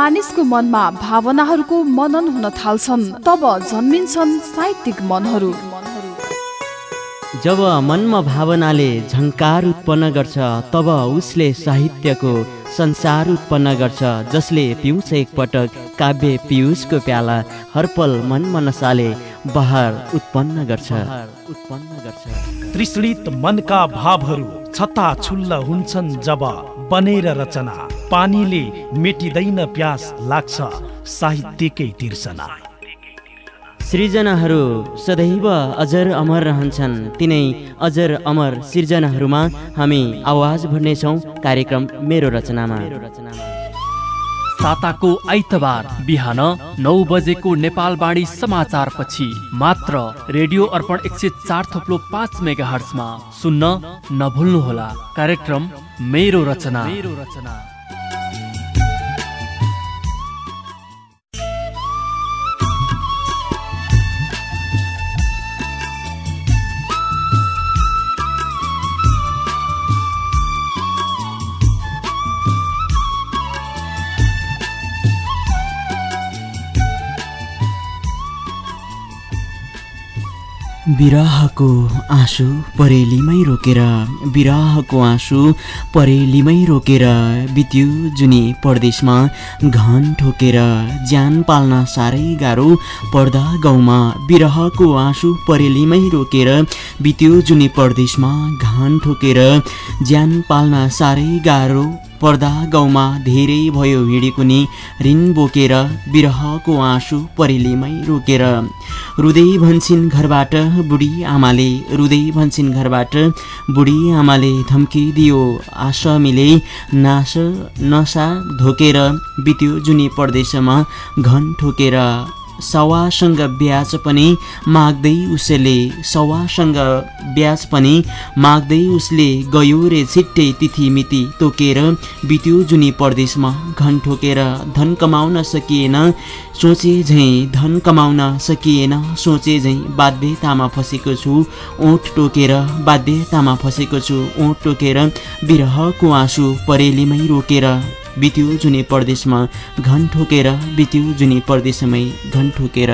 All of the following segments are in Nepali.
मानिसको मनमा भावनाहरूको मनन हुन थाल्छन्। तब जन्मिन्छन् साहित्यिक मनहरू। जब मनमा भावनाले झङ्कार उत्पन्न गर्छ तब उसले साहित्यको संसार उत्पन्न गर्छ जसले पिउँछ एकपटक काव्य पियुषको प्याला हरपल मन मनसाले बहार उत्पन्न गर्छ। उत्पन्न गर्छ तृष्णित मनका भावहरू छत्ता छुल्ल हुन्छन् जब बनेर रचना। पानीले मेटिँदैन प्यास लाग्छ। साहित्यकै तिर्सना। सृजनाहरू सदैव अजर अमर रहन्छन्। तिनै अजर अमर सृजनाहरूमा हामी आवाज भर्नेछौँ कार्यक्रम मेरो रचनामा। साताको आइतबार बिहान नौ बजेको नेपालवाणी समाचारपछि मात्र रेडियो अर्पण एक सय चार थोप्लो पाँच मेगा हर्समा सुन्न नभुल्नुहोला। कार्यक्रम मेरो रचना मेरो रचना। विरहको आँसु परेलीमै रोकेर विरहको आँसु परेलीमै रोकेर बित्यो जुनी परदेशमा घन ठोकेर ज्यान पाल्न साह्रै गाह्रो पर्दा गाउँमा विरहको आँसु परेलीमै रोकेर बित्यो जुनी परदेशमा घान ठोकेर ज्यान पाल्न साह्रै गाह्रो पर्दा गाउँमा धेरै भयो हिँडेको नि ऋण बोकेर विरहको आँसु परेलीमै रोकेर। रुँदै भन्छन् घरबाट बुढी आमाले रुँदै भन्छन् घरबाट बुढी आमाले धम्किदियो आशा मिले नास नसा धोकेर बित्यो जुनी परदेशमा घन ठोकेर। सवासँग ब्याज पनि माग्दै उसले सवासँग ब्याज पनि माग्दै उसले गयो रे छिट्टै तिथि मिति तोकेर। बित्यो जुनी परदेशमा घन ठोकेर धन कमाउन सकिएन सोचे झैँ धन कमाउन सकिएन सोचे झैँ बाध्यतामा फसेको छु ओठ टोकेर बाध्यतामा फसेको छु ओठ टोकेर विरहको आँसु परेलीमै रोकेर। बित्यो जुनी परदेशमा घन ठोकेर बित्यो जुनी परदेशमै घन ठोकेर।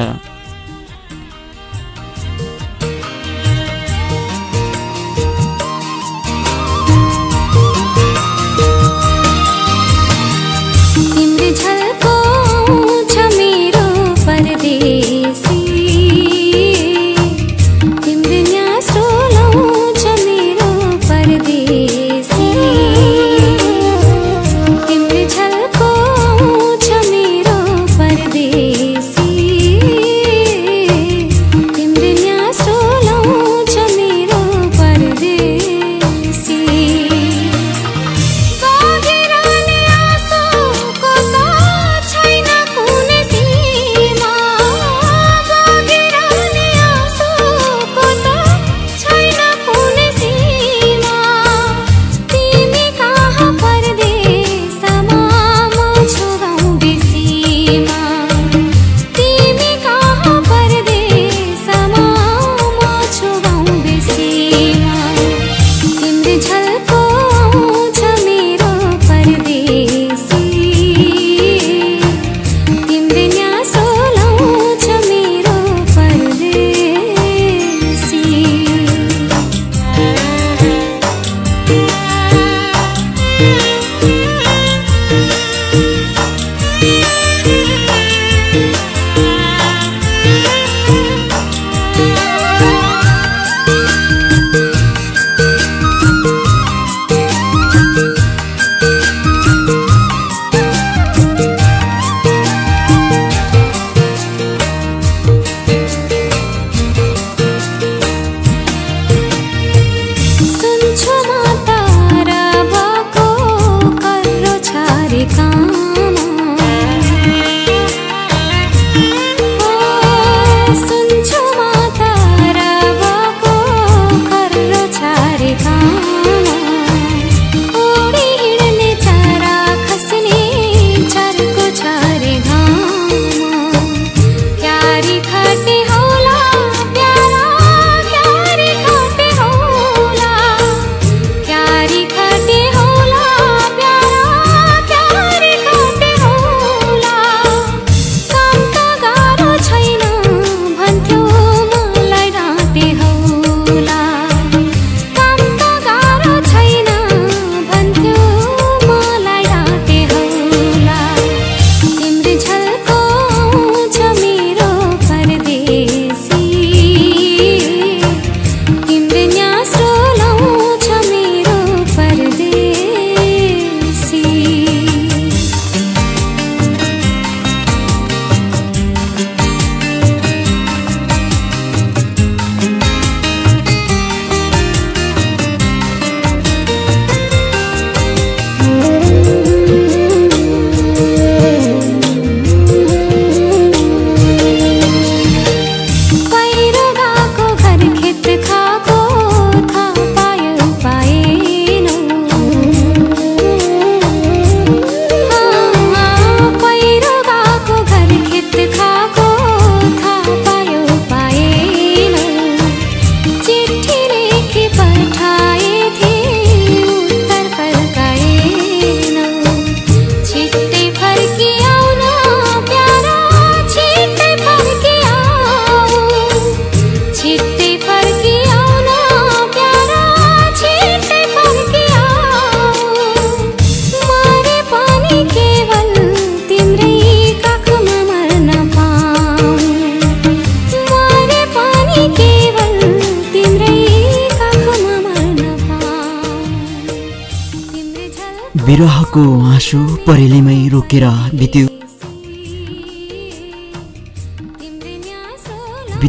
आँसु परेलीमै रोकेर बित्यो।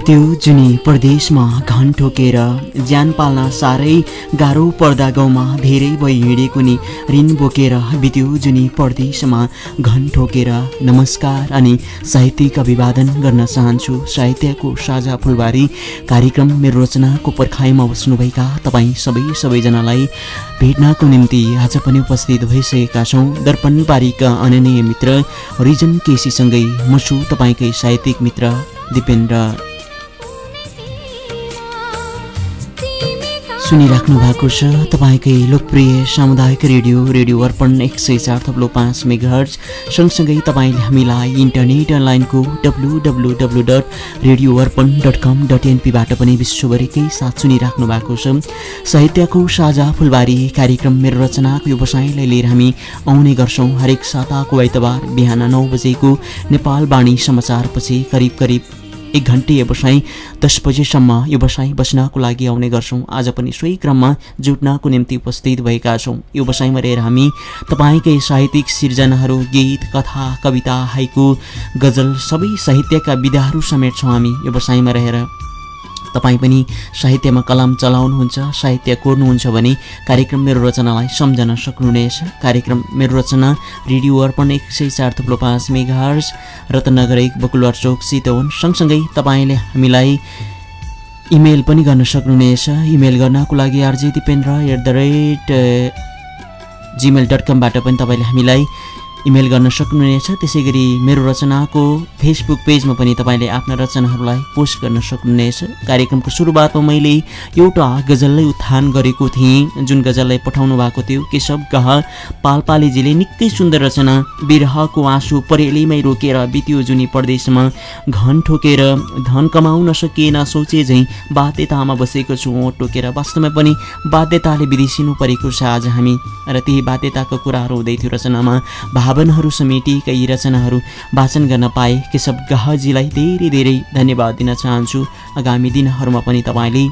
बित्यो जुनी परदेशमा घन ठोकेर ज्यान पाल्न साह्रै गाह्रो पर्दा गाउँमा धेरै भई हिँडेको नि ऋण बोकेर बित्यो जुनी परदेशमा घन ठोकेर। नमस्कार अनि साहित्यिक अभिवादन गर्न चाहन्छु साहित्यको साझा फुलबारी कार्यक्रम मेरो रचनाको पर्खाइमा बस्नुभएका तपाईँ सबै सबैजनालाई भेट्नको निम्ति आज पनि उपस्थित भइसकेका छौँ। दर्पण बारीका अननीय मित्र रिजन केसीसँगै म छु तपाईँकै साहित्यिक मित्र दिपेन्द्र। सुनिराख्नु भएको छ। तपाईँकै लोकप्रिय सामुदायिक रेडियो रेडियो अर्पण एक सय चार थप्लो पाँच मेगाहर्ज। सँगसँगै तपाईँले हामीलाई इन्टरनेट अनलाइनको W W W dot radio Arpan dot com dot एनपीबाट पनि विश्वभरिकै साथ सुनिराख्नु भएको छ। साहित्यको साझा फुलबारी कार्यक्रम मेरो रचनाको व्यवसायलाई लिएर हामी आउने गर्छौँ। हरेक साताको आइतबार बिहान नौ बजेको नेपाल वाणी समाचारपछि करिब करिब एक घन्टे व्यवसाय दस बजेसम्म व्यवसाय बस्नको लागि आउने गर्छौँ। आज पनि सोही क्रममा जुट्नको निम्ति उपस्थित भएका छौँ। व्यवसायमा रहेर हामी तपाईँकै साहित्यिक सिर्जनाहरू गीत कथा कविता हाइकु गजल सबै साहित्यका विधाहरू समेट्छौँ हामी। व्यवसायमा रहेर तपाईँ पनि साहित्यमा कलम चलाउनुहुन्छ साहित्य कोर्नुहुन्छ भने कार्यक्रम मेरो रचनालाई सम्झन सक्नुहुनेछ। कार्यक्रम मेरो रचना रेडियो अर्पण एक सय चार थुप्रो पाँच मेगाहर्स रत्नगर एक बकुलवार चौक चितवन सँगसँगै तपाईँले हामीलाई इमेल पनि गर्न सक्नुहुनेछ। इमेल गर्नको लागि RJ Dipendra at the rate gmail dot कमबाट पनि तपाईँले हामीलाई इमेल गर्न सक्नुहुनेछ। त्यसै गरी मेरो रचनाको फेसबुक पेजमा पनि तपाईँले आफ्ना रचनाहरूलाई पोस्ट गर्न सक्नुहुनेछ। कार्यक्रमको सुरुवातमा मैले एउटा गजललाई उत्थान गरेको थिएँ जुन गजललाई पठाउनु भएको थियो। केशव गह पालपालीजीले निकै सुन्दर रचना बिरहको आँसु परेलीमै रोकेर बित्यो जुनी परदेशमा। घन ठोकेर धन कमाउन सकिएन सोचे झैँ बाध्यतामा बसेको छु ओठ टोकेर। वास्तवमा पनि बाध्यताले विदेशिनु परेको छ आज हामी। र त्यही बाध्यताको कुराहरू हुँदै थियो रचनामा। भावनाहरू समेटिएका यी रचनाहरू वाचन गर्न पाए केशव गहजीलाई धेरै धेरै धन्यवाद दिन चाहन्छु। आगामी दिनहरूमा पनि तपाईँले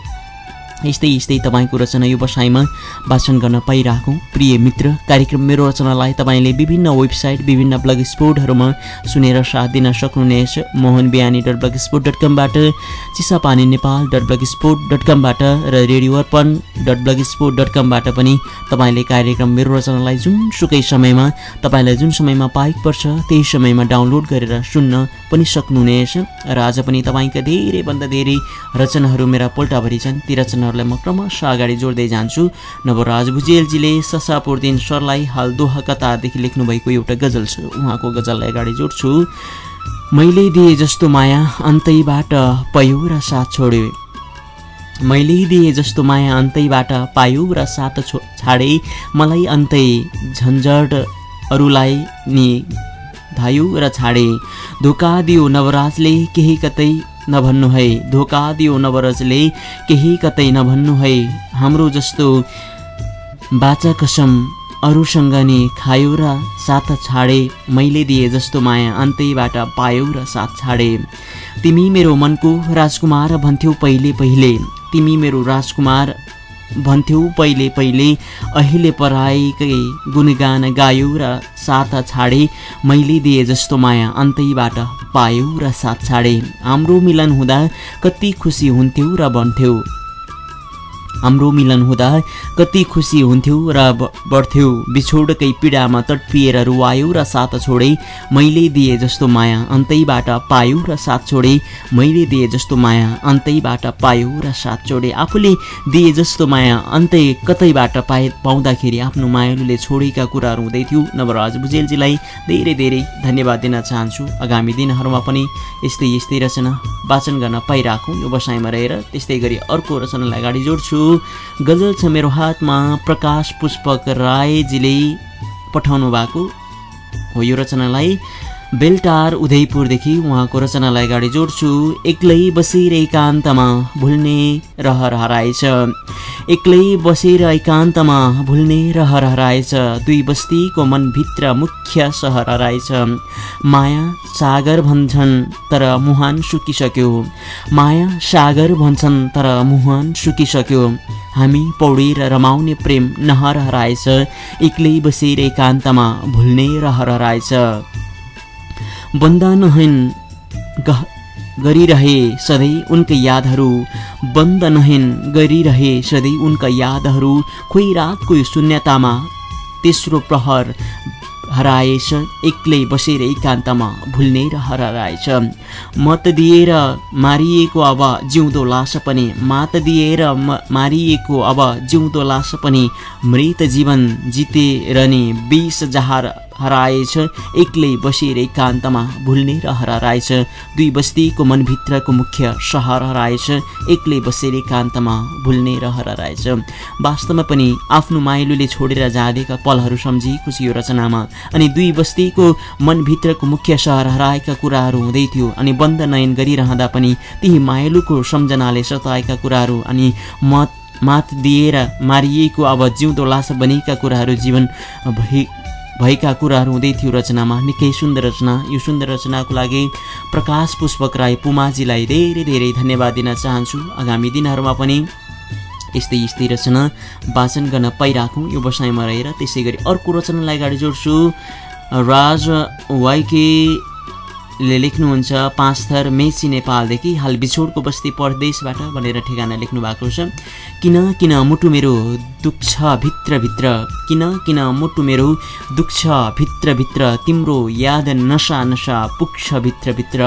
यस्तै यस्तै तपाईँको रचना व्यवसायमा वाचन गर्न पाइरहेको प्रिय मित्र कार्यक्रम मेरो रचनालाई तपाईँले विभिन्न वेबसाइट विभिन्न ब्लग स्पोर्टहरूमा सुनेर साथ दिन सक्नुहुनेछ। Mohan Bihani dot blog spot dot कमबाट Chisapani Nepal dot blog spot dot कमबाट र radio Arpan dot blog spot dot कमबाट पनि तपाईँले कार्यक्रम मेरो रचनालाई जुनसुकै समयमा तपाईँलाई जुन समयमा पाइक पर्छ त्यही समयमा डाउनलोड गरेर सुन्न पनि सक्नुहुनेछ। र आज पनि तपाईँका धेरैभन्दा धेरै रचनाहरू मेरा पोल्टाभरि छन्। ती रचनाहरूलाई म क्रमशः अगाडि जोड्दै जान्छु। नवराज भुजेलजीले ससापुरदिन सरलाई हाल दोहा कतारदेखि लेख्नुभएको एउटा गजल छ। उहाँको गजललाई अगाडि जोड्छु। मैले दिए जस्तो माया अन्तैबाट पयो र साथ छोड्यो मैले दिए जस्तो माया अन्तैबाट पायो र साथ छो छाडे। मलाई अन्तै झन्झट अरूलाई नि धायो र छाडे। धोका दियो नवराजले केही कतै नभन्नु है धोका दियो नवराजले केही कतै नभन्नु है। हाम्रो जस्तो बाचा कसम अरूसँग नि खायो र साथ छाडे मैले दिए जस्तो माया अन्तैबाट पायो र साथ छाडे। तिमी मेरो मनको राजकुमार भन्थ्यौ पहिले पहिले। तिमी मेरो राजकुमार भन्थ्यौ पहिले पहिले अहिले पराएकै गुणगान गायो र साथ छाडे मैले दिए जस्तो माया अन्तैबाट पायो र साथ छाडे। हाम्रो मिलन हुँदा कति खुसी हुन्थ्यौ र भन्थ्यौ हाम्रो मिलन हुँदा कति खुसी हुन्थ्यौ र बढ्थ्यौ। बिछोडकै पीडामा तडपिएर रुवायो र साथ छोडे। मैले दिए जस्तो माया अन्तैबाट पायो र साथ छोडे। मैले दिए जस्तो माया अन्तैबाट पायो र साथ छोडे। आफूले दिए जस्तो माया अन्तै कतैबाट पाए पाउँदाखेरि आफ्नो मायालुले छोडेका कुराहरू हुँदै थियो। नवराज भुजेलजीलाई धेरै धेरै धन्यवाद दिन चाहन्छु। आगामी दिनहरूमा पनि यस्तै यस्तै रचना वाचन गर्न पाइरहेको व्यवसायमा रहेर त्यस्तै गरी अर्को रचनालाई अगाडि जोड्छु। गजल छ मेरो हातमा प्रकाश पुष्पक राईजीले पठाउनु भएको हो यो रचनालाई। बेलटार उदयपुरदेखि उहाँको रचनालाई अगाडि जोड्छु। एक्लै बसेर एकान्तमा भुल्ने रहर हराएछ एक्लै बसेर एकान्तमा भुल्ने रहर हराएछ दुई बस्तीको मनभित्र मुख्य सहर हराएछ माया सागर भन्छन् तर मुहान सुकिसक्यो। माया सागर भन्छन् तर मुहान सुकिसक्यो। हामी पौडेर रमाउने प्रेम नहर हराएछ एक्लै बसेर एकान्तमा भुल्ने रहर हराएछ बन्दनहीन गरिरहे सधैँ उनका यादहरू। बन्दनहीन गरिरहे सधैँ उनका यादहरू। खोइ रातको शून्यतामा तेस्रो प्रहर हराएछ एक्लै बसेर एकान्तमा भुल्ने र हराएछ मत दिएर मारिएको अब जिउँदो लास पनि मात दिएर म मारिएको अब जिउँदो लास पनि मृत जीवन जितेर नि विष जहार हराएछ। एक्लै बसेर एकान्तमा भुल्ने र हराएछ दुई बस्तीको मनभित्रको मुख्य सहर हराएछ। एक्लै बसेर एकान्तमा भुल्ने र हराएछ वास्तवमा पनि आफ्नो माइलोले छोडेर जाँदेका पलहरू सम्झिएको छ यो रचनामा। अनि दुई बस्तीको मनभित्रको मुख्य सहर हराएका कुराहरू हुँदै थियो अनि बन्द नयन गरिरहँदा पनि त्यही मायालुको सम्झनाले सताएका कुराहरू अनि मत मात दिएर मारिएको अब जिउँदो लास बनेका कुराहरू जीवन भई भएका कुराहरू हुँदै थियो रचनामा। निकै सुन्दर रचना। यो सुन्दर रचनाको लागि प्रकाश पुष्पक राई पुमाजीलाई धेरै धेरै धन्यवाद दिन चाहन्छु। आगामी दिनहरूमा पनि यस्तै यस्तै रचना वाचन गर्न पाइराखौँ। यो बसाइमा रहेर त्यसै गरी अर्को रचनालाई अगाडि जोड्छु। राज वाइकेले लेख्नुहुन्छ पाँचथर मेची नेपालदेखि हाल बिछोडको बस्ती परदेशबाट भनेर ठेगाना लेख्नु भएको छ। किन किन मुटु मेरो दुख्छ भित्रभित्र किन किन मुटु मेरो? दुख्छ भित्रभित्र तिम्रो याद नसा नसा पुग्छ भित्रभित्र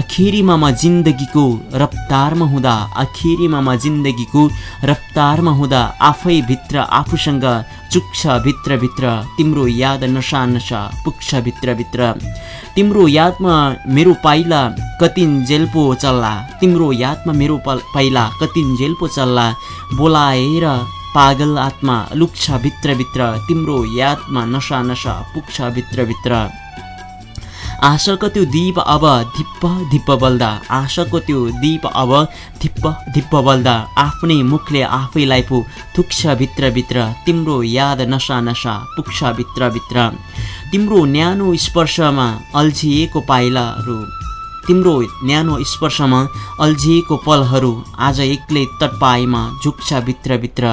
आखिरीमा म जिन्दगीको रफ्तारमा हुँदा आखिरीमा म जिन्दगीको रफ्तारमा हुँदा आफै भित्र आफूसँग चुक्छ भित्रभित्र तिम्रो याद नसा नसा पुग्छ भित्रभित्र तिम्रो यादमा मेरो पाइला कतिन जेल पो चल्ला। तिम्रो यादमा मेरो पाइला कतिन जेल पो चल्ला। बोलाएर पागल आत्मा लुक्छ भित्रभित्र तिम्रो यादमा नसा नसा पुग्छ भित्रभित्र आशाको त्यो दीप अब धिप्प धिप्प बल्दा आशाको त्यो दीप अब धिप्प धिप्प बल्दा आफ्नै मुखले आफैलाई पो थुक्छ भित्रभित्र तिम्रो याद नसा नसा पुग्छ भित्रभित्र तिम्रो न्यानो स्पर्शमा अल्झिएको पाइलाहरू तिम्रो न्यानो स्पर्शमा अल्झिएको पलहरू आज एक्लै तटपाईमा झुक्छ भित्रभित्र।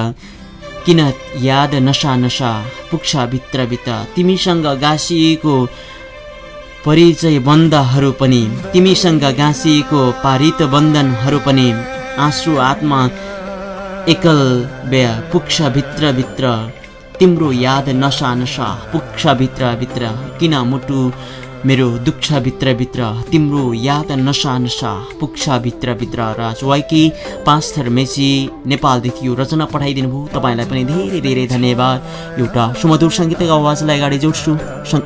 किन याद नसा नसा पुग्छ भित्रभित्र? तिमीसँग गाँसिएको परिचय बन्धहरू पनि तिमीसँग गाँसिएको पारित बन्धनहरू पनि आँसु आत्मा एकल बेया पुग्छ भित्रभित्र। तिम्रो याद नसा नसा पुग्छ भित्रभित्र। किन मुटु मेरो दुख्छ भित्रभित्र तिम्रो याद नसा नसा पुग्छ भित्रभित्र राज वाइकी पाँच थर मेची नेपालदेखि यो रचना पठाइदिनु भयो। तपाईँलाई पनि धेरै धेरै धन्यवाद। एउटा सुमधुर सङ्गीतको आवाजलाई अगाडि जोड्छु।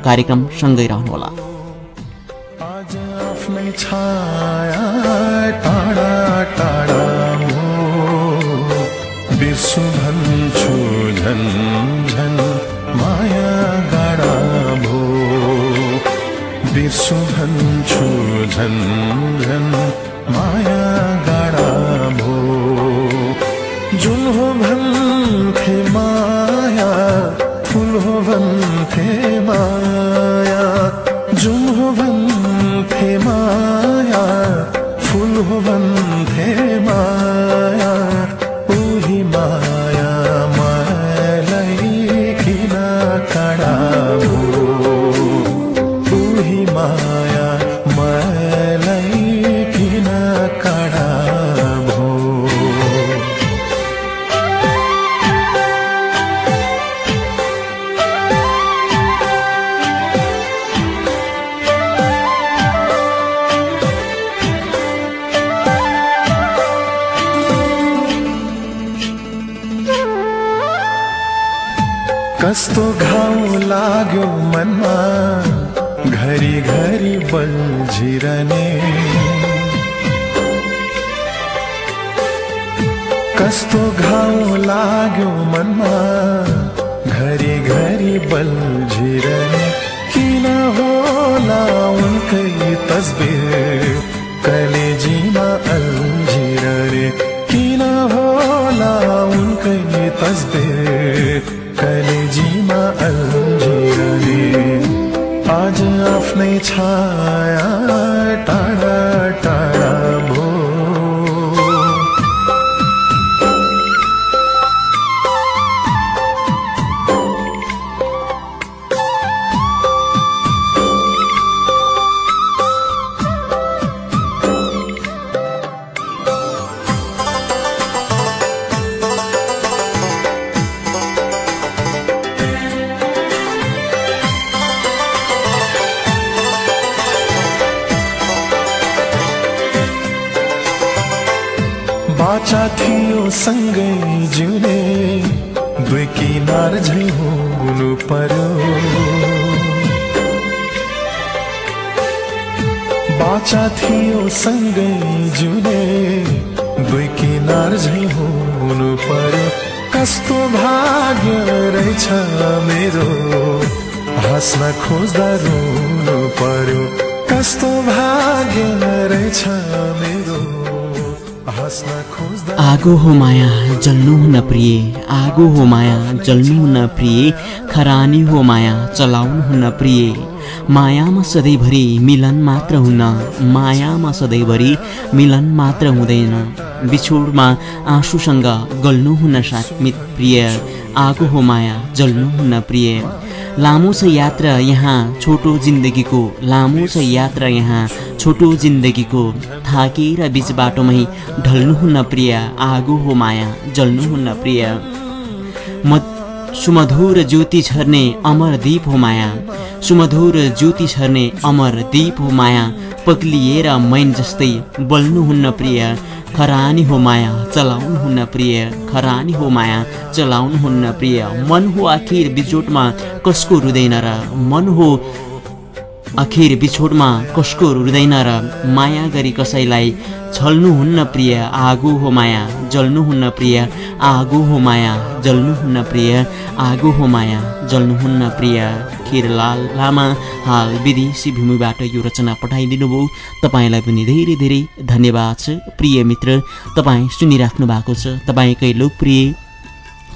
कार्यक्रम सँगै रहनुहोला। बिर्सु भन्छु झन् झन् माया गाडा भो। जुन हो भन्थे माया फुल हो भन्थे माया। जुन हो भन्थे माया फुल हो भन्थे माया। उही माया हाँस्न खोज्दा रुनु पर्यो। कस्तो भाग्य रहेछ मेरो। आगो हो माया जल्नु हुन प्रिय। आगो हो माया जल्नु हुन प्रिय। खरानी हो माया चलाउनु हुन प्रिय। मायामा सधैँभरि मिलन मात्र हुन्न मायामा सधैँभरि मिलन मात्र हुँदैन। बिछोडमा आँसुसँग गल्नु हुन साथमित प्रिय। आगो हो माया जल्नु हुन प्रिय। लामो छ यात्रा यहाँ छोटो जिन्दगीको लामो छ यात्रा यहाँ छोटो जिन्दगीको थाकेर बिच बाटोमै ढल्नुहुन्न प्रिय आगो हो माया जल्नुहुन्न प्रिय। म सुमधुर ज्योति छर्ने अमर दीप हो माया सुमधुर ज्योति छर्ने अमर दीप हो माया पग्लिएर मैन जस्तै बल्नुहुन्न प्रिय। खरानी हो माया चलाउनुहुन्न प्रिय। खरानी हो माया चलाउनुहुन्न प्रिय। मन हो आखिर बिचोटमा कसको रुँदैन र? मन हो आखिर बिछोडमा कसको रुँदैन र माया गरी कसैलाई छल्नुहुन्न प्रिय आगो हो माया जल्नुहुन्न प्रिय आगो हो माया जल्नुहुन्न प्रिय आगो हो माया जल्नुहुन्न प्रिय। खिरलाल लामा हाल विदेशी भूमिबाट यो रचना पठाइदिनु भयो तपाईँलाई पनि धेरै धेरै धन्यवाद छ प्रिय मित्र। तपाईँ सुनिराख्नु भएको छ तपाईँकै लोकप्रिय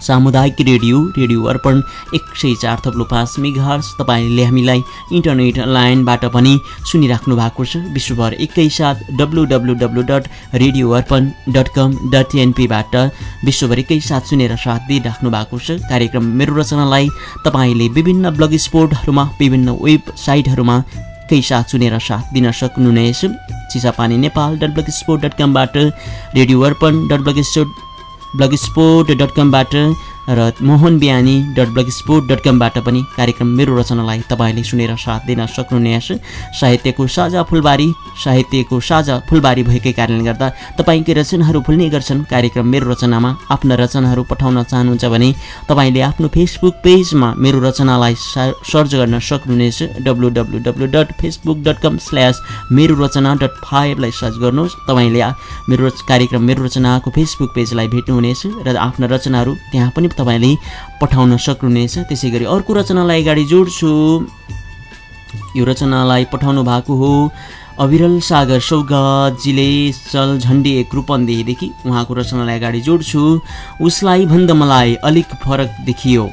सामुदायिक रेडियो रेडियो अर्पण एक सय चार थप्लो पाँच मेगाहर्स तपाईँले हामीलाई इन्टरनेट लाइनबाट पनि सुनिराख्नु भएको छ। विश्वभर एकैसाथ W W W dot radio Arpan dot com dot एनपीबाट विश्वभर एकैसाथ सुनेर साथ दिइराख्नु भएको छ। कार्यक्रम मेरो रचनालाई तपाईँले विभिन्न ब्लग स्पोर्टहरूमा विभिन्न वेबसाइटहरूमा कै साथ सुनेर साथ दिन सक्नुहुनेछ। Chisapani Nepal dot blog spot dot कमबाट radio Arpan dot blog spot blog spot dot कमबाट र Mohan Bihani dot blog spot dot कमबाट पनि कार्यक्रम मेरो रचनालाई तपाईँले सुनेर साथ दिन सक्नुहुनेछ। साहित्यको साझा फुलबारी साहित्यको साझा फुलबारी भएकै कारणले गर्दा तपाईँकै रचनाहरू फुल्ने गर्छन्। कार्यक्रम मेरो रचनामा आफ्ना रचनाहरू पठाउन चाहनुहुन्छ भने तपाईँले आफ्नो फेसबुक पेजमा मेरो रचनालाई सर्च गर्न सक्नुहुनेछ। W W W dot facebook dot com slash मेरो रचना डट फाइभलाई सर्च गर्नुहोस्। तपाईँले मेरो कार्यक्रम मेरो रचनाको फेसबुक पेजलाई भेट्नुहुनेछ र आफ्ना रचनाहरू त्यहाँ पनि तपाईँले पठाउन सक्नुहुनेछ। त्यसै गरी अर्को रचनालाई अगाडि जोड्छु। यो रचनालाई पठाउनु भएको हो अविरल सागर सौगातजीले चल झन्डी एक रूपन्देहीदेखि उहाँको रचनालाई अगाडि जोड्छु। उसलाई भन्दा मलाई अलिक फरक देखियो।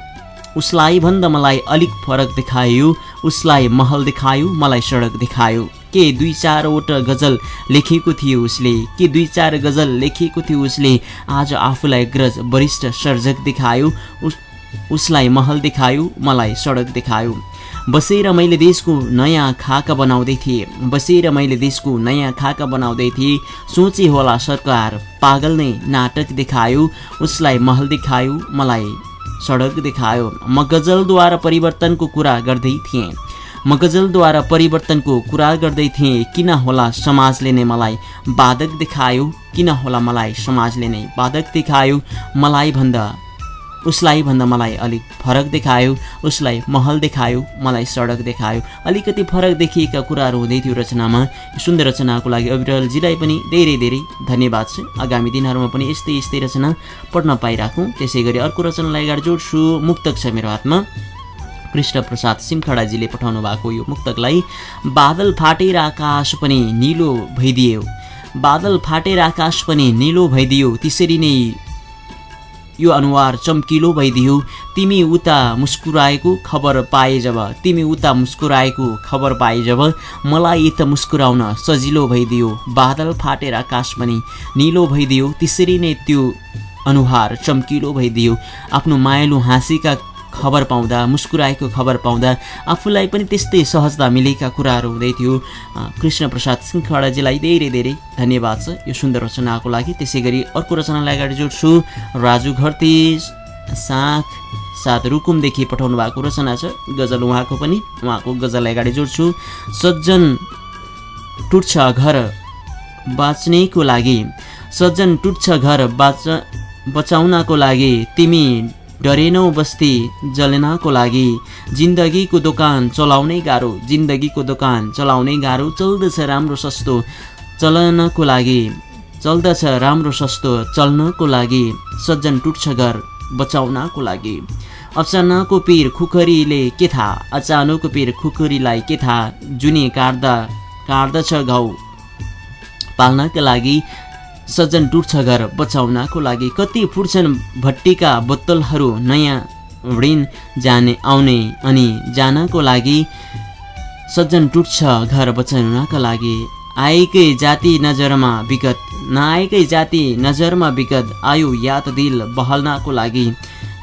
उसलाई भन्दा मलाई अलिक फरक देखायो। उसलाई महल देखायो मलाई सडक देखायो। के दुई चारवटा गजल लेखेको थियो उसले? के दुई चार गजल लेखेको थियो उसले? आज आफूलाई ग्रज वरिष्ठ सर्जक देखायो उस उसलाई महल देखायो मलाई सडक देखायो। बसेर मैले देशको नयाँ खाका बनाउँदै थिएँ। बसेर मैले देशको नयाँ खाका बनाउँदै थिएँ। सोचे होला सरकार पागल नै नाटक देखायो उसलाई महल देखायो मलाई सडक देखायो। म गजलद्वारा परिवर्तनको कुरा गर्दै थिएँ। म गजलद्वारा परिवर्तनको कुरा गर्दै थिएँ किन होला समाजले नै मलाई बाधक देखायो? किन होला मलाई समाजले नै बाधक देखायो? मलाई भन्दा उसलाई भन्दा मलाई अलिक फरक देखायो उसलाई महल देखायो मलाई सडक देखायो। अलिकति फरक देखिएका कुराहरू हुँदै थियो रचनामा। सुन्दर रचनाको लागि अविरलजीलाई पनि धेरै धेरै धन्यवाद छ। आगामी दिनहरूमा पनि यस्तै यस्तै रचना पढ्न पाइराखौँ। त्यसै गरी अर्को रचनालाई अगाडि जोड्छु मुक्तक छ मेरो हातमा। कृष्ण प्रसाद सिमखडाजीले पठाउनु भएको यो मुक्तकलाई बादल फाटेर आकाश पनि निलो भइदियो। बादल फाटेर आकाश पनि निलो भइदियो। त्यसरी नै यो अनुहार चम्किलो भइदियो। तिमी उता मुस्कुराएको खबर पाए जब तिमी उता मुस्कुराएको खबर पाए जब मलाई यता मुस्कुराउन सजिलो भइदियो। बादल फाटेर आकाश पनि निलो भइदियो। त्यसरी नै त्यो अनुहार चम्किलो भइदियो। आफ्नो मायालु हाँसीका खबर पाउँदा मुस्कुराएको खबर पाउँदा आफूलाई पनि त्यस्तै सहजता मिलेका कुराहरू हुँदै थियो। कृष्ण प्रसाद सिंह खडाजीलाई धेरै धेरै धन्यवाद छ यो सुन्दर रचनाको लागि। त्यसै गरी अर्को रचनालाई अगाडि जोड्छु। राजु घरती साख साथ रुकुमदेखि पठाउनु भएको रचना छ। गजल उहाँको पनि उहाँको गजललाई अगाडि जोड्छु। सज्जन टुट्छ घर बाँच्नेको लागि। सज्जन टुट्छ घर बाँच बचाउनको लागि। तिमी डरेनौ बस्ती जलनाको लागि। जिन्दगीको दोकान चलाउनै गाह्रो जिन्दगीको दोकान चलाउनै गाह्रो चल्दछ राम्रो सस्तो चलनको लागि। चल्दछ राम्रो सस्तो चल्नको लागि सज्जन टुट्छ घर बचाउनको लागि। अचानकको पिर खुखरीले के थाहा? अचानकको पिर खुखरीलाई के थाहा? जुनी काट्दा काट्दछ घाउ। पाल्नका लागि सज्जन टुट्छ घर बचाउनको लागि कति फुट्छन् भट्टीका बोतलहरू नयाँ ऋण जाने आउने अनि जानको लागि सज्जन टुट्छ घर बचाउनका लागि। आएकै जाति नजरमा विगत नआएकै जाति नजरमा विगत आयो याद दिल बहल्नको लागि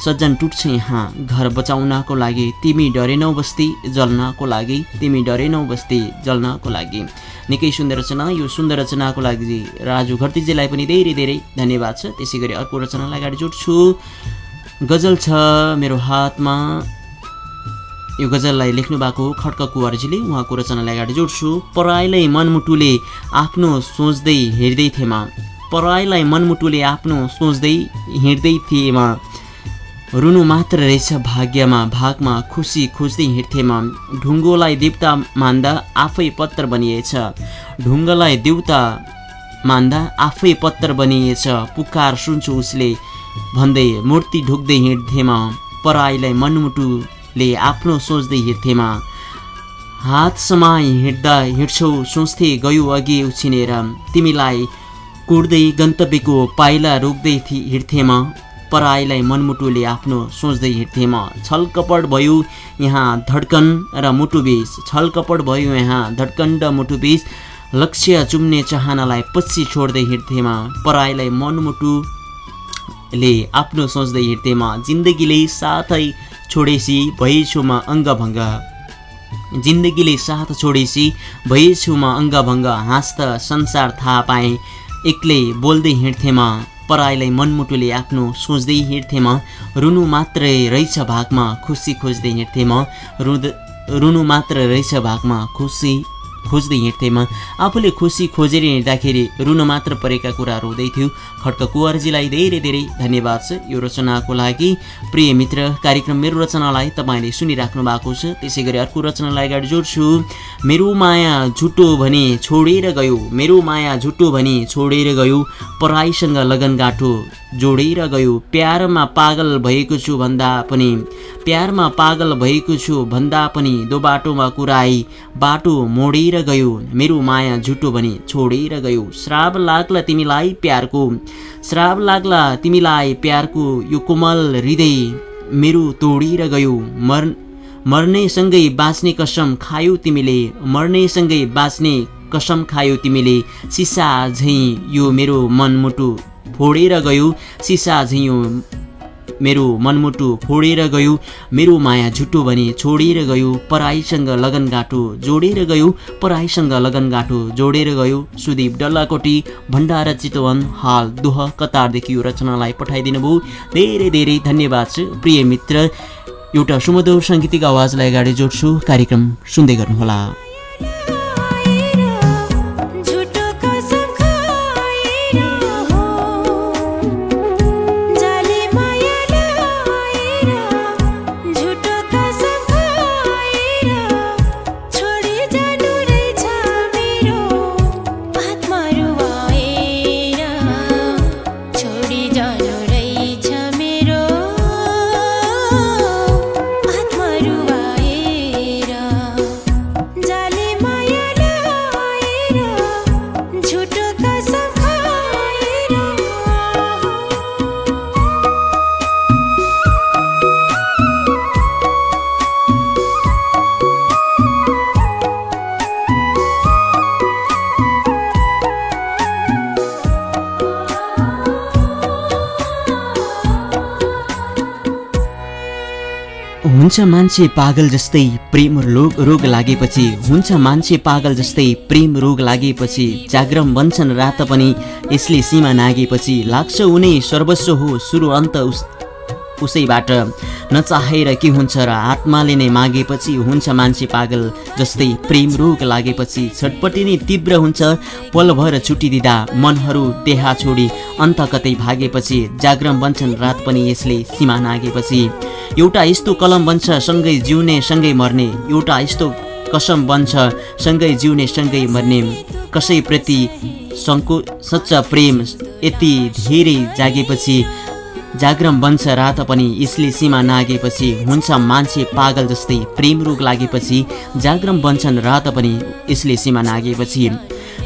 सज्जन टुट्छ यहाँ घर बचाउनको लागि तिमी डरेनौ बस्ती जल्नको लागि तिमी डरेनौ बस्ती जल्नको लागि। निकै सुन्दर रचना यो सुन्दर रचनाको लागि राजु घरतीजीलाई पनि धेरै धेरै धन्यवाद छ। त्यसै गरी अर्को रचनालाई अगाडि जोड्छु। गजल छ मेरो हातमा। यो गजललाई लेख्नु भएको खड्क कुँवरजीले। उहाँको रचनालाई अगाडि जोड्छु। पराईलाई मनमुटुले आफ्नो सोच्दै हिँड्दै थिएमा। पराईलाई मनमुटुले आफ्नो सोच्दै हिँड्दै थिएमा। रुनु मात्र रहेछ भाग्यमा भागमा खुसी खोज्दै हिँड्थेमा। ढुङ्गोलाई देवता मान्दा आफै पत्तर बनिएछ। ढुङ्गालाई देवता मान्दा आफै पत्तर बनिएछ। पुकार सुन्छु उसले भन्दै मूर्ति ढोक्दै हिँड्थेमा पराईलाई मनमुटुले आफ्नो सोच्दै हिँड्थेमा। हात समाई हिँड्दा हिँड्छौ सोच्थे गयो अघि उछिनेर। तिमीलाई कुर्दै गन्तव्यको पाइला रोक्दै हिँड्थेमा। पराईलाई मनमुटुले आफ्नो सोच्दै हिँड्थेमा छलकपट भयो यहाँ धड्कन र मुटुबीच छलकपट भयो यहाँ धड्कन र मुटुबीच लक्ष्य चुम्ने चाहनालाई पछि छोड्दै हिँड्थेमा। पराईलाई मनमुटुले आफ्नो सोच्दै हिँड्थेमा। जिन्दगीले साथै छोडेसी भएछुमा अङ्गभङ्ग। जिन्दगीले साथ छोडेसी भएछु म अङ्गभङ्ग। हाँस्दा संसार थाहा पाएँ। एक्लै बोल्दै हिँड्थेमा। पराईलाई मनमुटुले आफ्नो सोच्दै हिँड्थेमा रुनु मात्रै रहेछ भागमा खुसी खोज्दै हिँड्थेमा रुद रुनु मात्र रहेछ भागमा खुसी खोज्दै हिँड्थेमा आफूले खुसी खोजेर हिँड्दाखेरि रुन मात्र परेका कुराहरू हुँदै थियो। खड्क कुँवरजीलाई धेरै धेरै धन्यवाद छ। यो रचनाको लागि प्रिय मित्र कार्यक्रम मेरो रचनालाई तपाईँले सुनिराख्नु भएको छ। त्यसै गरी अर्को रचनालाई अगाडि जोड्छु। मेरो माया झुटो भने छोडेर गयो। मेरो माया झुटो भने छोडेर गयो। पराईसँग लगन गाँठो जोडेर गयो। प्यारमा पागल भएको छु भन्दा पनि प्यारमा पागल भएको छु भन्दा पनि दो बाटोमा कुराई बाटो मोडेर गयो। मेरो माया झुटो भने छोडेर गयो। श्राप लाग्ला तिमीलाई प्यारको। श्राप लाग्ला तिमीलाई प्यारको। यो कोमल हृदय मेरो तोडेर गयो। मर मर्नेसँगै बाँच्ने कसम खायौ तिमीले। मर्नेसँगै बाँच्ने कसम खायौ तिमीले। सिसा झैँ यो मेरो मनमुटु फोडेर गयो। सिसा झैँ यो मेरो मनमुटु फोडेर गयो मेरो माया झुटो भने छोडेर गयो पराईसँग लगन गाँठो जोडेर गयो पराईसँग लगन गाँठो जोडेर गयो। सुदीप डल्लाकोटी भण्डारा चितवन हाल दुह कतारदेखि यो रचनालाई पठाइदिनु भयो धेरै धेरै धन्यवाद प्रिय मित्र एउटा सुमधुर साङ्गीतिक आवाजलाई अगाडि जोड्छु। कार्यक्रम सुन्दै गर्नुहोला। हुन्छ मान्छे पागल जस्तै प्रेम रोग रोग लागेपछि हुन्छ मान्छे पागल जस्तै प्रेम रोग लागेपछि जाग्रम बन्छन् रात पनि यसले सीमा नागेपछि लाग्छ उनी सर्वस्व हो सुरु अन्त उस उसैबाट। नचाहेर के हुन्छ र आत्माले नै मागेपछि हुन्छ मान्छे पागल जस्तै प्रेम रोग लागेपछि छटपट्टि नै तीव्र हुन्छ पलभर छुटिदिँदा मनहरू देहा छोडी अन्त कतै भागेपछि जाग्रम बन्छन् रात पनि यसले सीमा नागेपछि। एउटा यस्तो कलम बन्छ सँगै जिउने सँगै मर्ने। एउटा यस्तो कसम बन्छ सँगै जिउने सँगै मर्ने। कसैप्रति सङ्को सच्चा प्रेम यति धेरै जागेपछि जाग्रम बन्छ रात पनि यसले सीमा नागेपछि। हुन्छ मान्छे पागल जस्तै प्रेम रोग लागेपछि जाग्रम बन्छन् रात पनि यसले सीमा नागेपछि।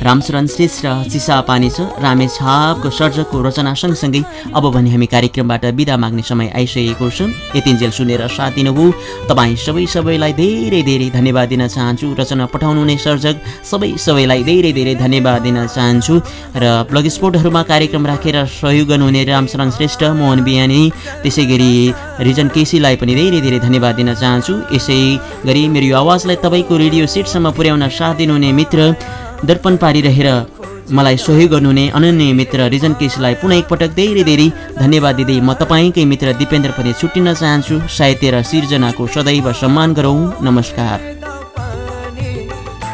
रामचरण श्रेष्ठ चिसा पानी छ। रामे छापको सर्जकको रचना सँगसँगै अब भने हामी कार्यक्रमबाट बिदा माग्ने समय आइसकेको छौँ। यतिन्जेल सुनेर साथ दिनुभयो। तपाईँ सबै सबैलाई धेरै धेरै धन्यवाद दिन चाहन्छु। रचना पठाउनु हुने सर्जक सबै सबैलाई धेरै धेरै धन्यवाद दिन चाहन्छु। र ब्लग स्पोर्टहरूमा कार्यक्रम राखेर सहयोग गर्नुहुने रामचरण श्रेष्ठ मोहन बिहानी त्यसै गरी रिजन केसीलाई पनि धेरै धेरै धन्यवाद दिन चाहन्छु। यसै गरी मेरो यो आवाजलाई तपाईँको रेडियो सेटसम्म पुर्याउन साथ दिनुहुने मित्र दर्पण पारिरहेर मलाई सहयोग गर्नुहुने अनन्य मित्र रिजन केसीलाई पुनः एकपटक धेरै धेरै धन्यवाद दिँदै म तपाईँकै मित्र दिपेन्द्र पनि छुट्टिन चाहन्छु। साहित्य र सिर्जनाको सदैव सम्मान गरौँ। नमस्कार।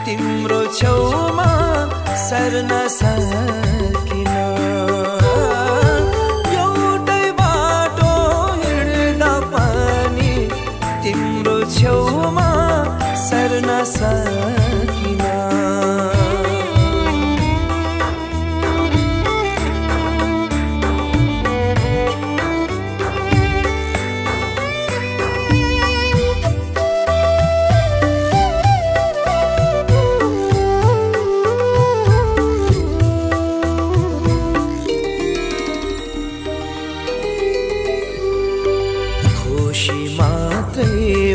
तिम्रो खुसी मात्रै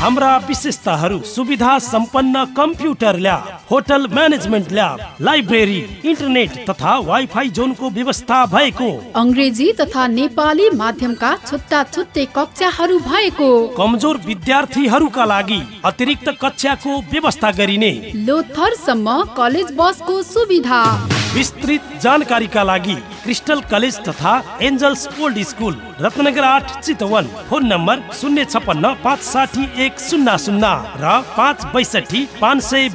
हाम्रा विशेषताहरू सुविधा सम्पन्न computer lab hotel management lab library internet तथा वाइफाई जोनको व्यवस्था भएको। अङ्ग्रेजी तथा नेपाली माध्यमका छुट्टा छुट्टै कक्षाहरू भएको। कमजोर विद्यार्थीहरूका लागि अतिरिक्त कक्षाको व्यवस्था गरिने। लोथरसम्म कलेज बसको सुविधा। विस्तृत जानकारीका लागि क्रिस्टल कलेज तथा एन्जल्स ओल्ड स्कुल रत्नगर आठ चितवन। फोन नम्बर शून्य छपन्न पाँच साठी एक शून्य शून्य र पाँच बैसठी पाँच सय